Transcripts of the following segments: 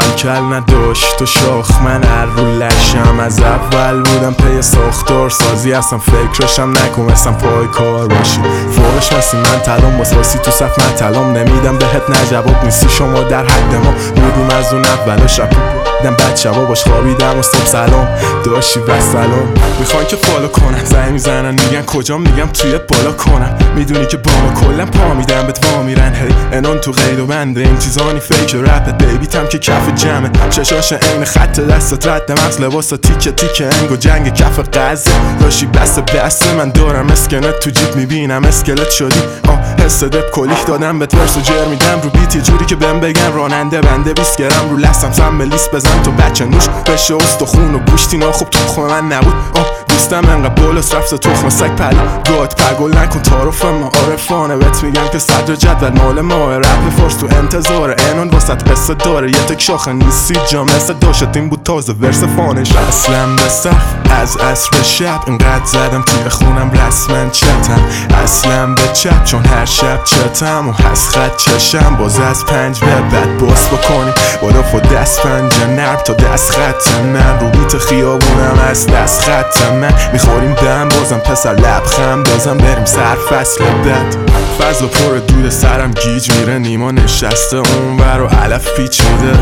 کل نداشت تو شاخ من هر رو لشم. از اول بودم پی ساختار سازی هستم. فکرشم نکنستم پای کار باشی. فوقش نسی من تلام. راسی تو صف من تلام. نمیدم بهت نجواب نیستی. شما در حد ما بودیم از اون اول شب. دیدم بد شبا باش خوابیدم و صبح سلام. داشتی و سلام. می‌خوان که فالو کنن. زنگ می‌زنن میگن کجا میگم توی بالا کنم می‌دونی که با ما کلا پا میدم بهت وا میرن. هی انان تو قید و بنده این چیزانی فیک رپ بیبیتم که کف جمعه. چشاش عین خط دستت رد. مغز لباس تیکه تیکه. انگ و جنگ کف قزه. داشتی بس بس. من دارم اسکنت تو جیب می‌بینم. اسکلت شدی. آه حس دپ کلیک دادم. بهت ورس و جر میدم. رو بیت یه جوری که بهم بگن راننده بنده 20 گرم. رو لستم سم لیست بزن. تو بچه نوش بشه خون و گوشتی خوب تو خونه من نبود. آه دوستم انقدر بولس رفت تخم سگ پل گاد پگل نکن تعارف ما عارفانه. بهت میگم که صدر جدول مال ما رپ فارس تو انتظاره. اینون واسط قصه داره. یه تک شاخه نیستی جا مثل داشت. این بود تازه ورس فانش. اصلا به از عصر شب. اینقدر زدم توی خونم رسمن چتم. اصلا به چپ چون هر شب چتم و هست خط چشم. باز از پنج به بعد باس بکنیم بالا و دست پنجه نرم تا دست خط من رو بیت خیابونم از دست خط من می‌خوریم دم بازم پسر لبخم دازم بریم سر فصل بد فضا پر دود سرم گیج میره نیما نشسته اون و علف پیچ میده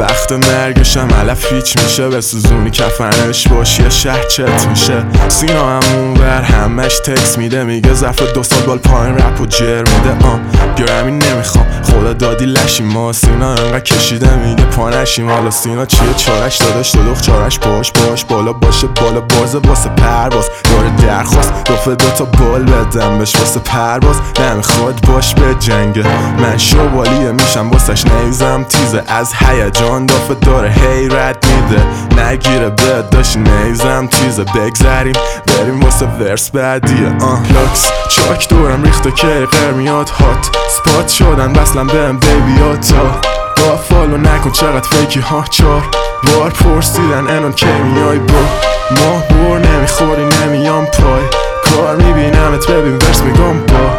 وقت مرگشم علف هیچ میشه به سوزونی کفنش باشی شهر چت میشه. سینا همون بر همش تکس میده میگه ظرف دو سال بال پایین رپ و جر میده. آه گرمی نمی‌خوام خدا دادی لشی ما سینا انقدر کشیده میگه پانشیم. حالا سینا چیه؟ چارش داداش دو چارش باش باش. بالا باشه بالا بازه واسه پرواز. داره درخواست دفعه دوتا بال بدم بش واسه پرواز. نمی‌خواد باش به جنگه. من شوالیه میشم واسش نیزم تیزه. از هیجان دافه داره رد میده. نگیره به داشت نیزم تیزه بگذریم. بریم واسه ورس بعدیه آه لاکس چاک دورم ریخته که غیر میاد هات سپات شدن بسلم بهم بیبی تا. با فالو نکن چقدر فیکی ها چار بار پرسیدن انان که میای با ما بور نمی‌خوری نمیام پای. کار میبینمت ببین ورس میگم با.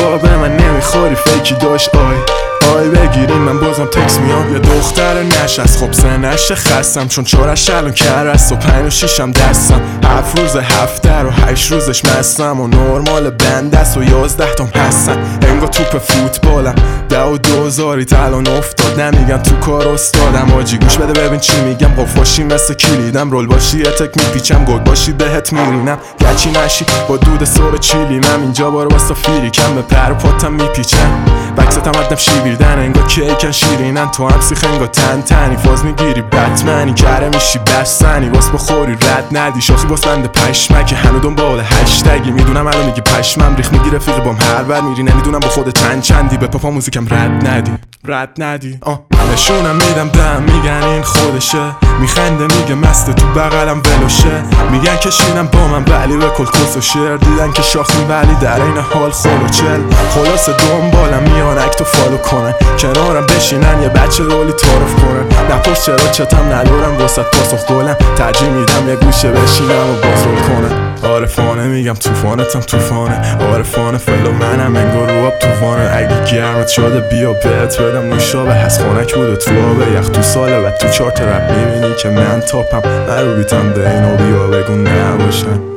با به من نمی‌خوری فیکی داشت آی. آی بگیرین من بازم تکس میام. یه دختر نش از خب سنش خستم چون چارش الان کرست و پنج و شیشم دستم. هفت روز هفته رو هشت روزش مستم. و نرمال بند است و یازده تام هستم. انگا توپ فوتبالم. ده و دوزاری الان افتاد. نمیگم تو کار استادم. آجی گوش بده ببین چی میگم. قفاشی مثل کلیدم. رول باشی تک میپیچم. گل باشی بهت میرینم. گچی نشی. با دود سر چیلیم اینجا بار واسه فیری کم به پر پاتم میپیچم. بکستم ادم شیبیردن انگا کیکن شیرینن تو هم سیخ انگا تن تنی. فاز می‌گیری بتمنی کره میشی بستنی. واس بخوری رد ندی. شاخی باس بنده پشمک هنو دنبال هشتگی. می‌دونم الان میگی پشمم ریخ می‌گیره فیق بام هر بر میری. نمی‌دونم با خود چند چندی. به پاپا موزیکم رد ندی. رد ندی. آه نشونم میدم دم میگن این خودشه. میخنده میگه مست تو بغلم ولوشه میگن کشینم با من ولی به کل کس و شعر دیدن که شاخی ولی در این حال خلو چل خلاص دنبالم میان اکتو فالو کنن. کنارم بشینن یه بچه رولی تعارف کنن. نپرس چرا چتم ندارم واسه پاسخ گلم. ترجیح میدم یه گوشه بشینم و باز رول کنن عارفانه میگم توفانتم توفانه عارفانه فلو منم انگار گرمت شده بیا بهت بدم نوشابه هست خونک بوده تو آبه یخ. تو ساله و تو چارت رب می‌بینی که من تاپم. نرو بیتم به اینو بیا بگو نباشن